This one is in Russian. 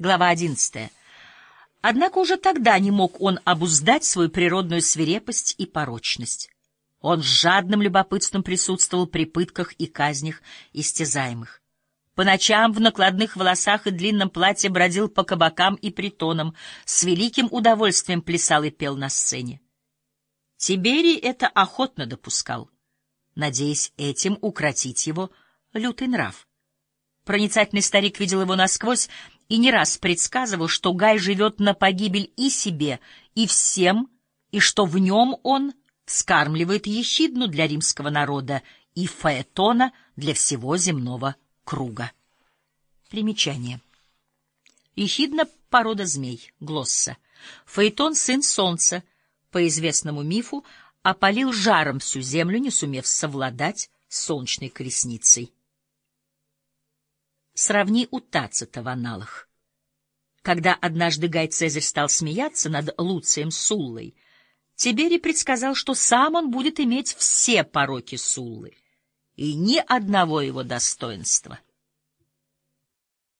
Глава одиннадцатая. Однако уже тогда не мог он обуздать свою природную свирепость и порочность. Он с жадным любопытством присутствовал при пытках и казнях истязаемых. По ночам в накладных волосах и длинном платье бродил по кабакам и притонам, с великим удовольствием плясал и пел на сцене. Тиберий это охотно допускал, надеясь этим укротить его лютый нрав. Проницательный старик видел его насквозь и не раз предсказывал, что Гай живет на погибель и себе, и всем, и что в нем он скармливает ехидну для римского народа и фаэтона для всего земного круга. Примечание. Ехидна — порода змей, глосса. Фаэтон — сын солнца, по известному мифу, опалил жаром всю землю, не сумев совладать с солнечной колесницей. Сравни у Тацита в аналах. Когда однажды Гай Цезарь стал смеяться над Луцием Суллой, Тиберий предсказал, что сам он будет иметь все пороки Суллы и ни одного его достоинства —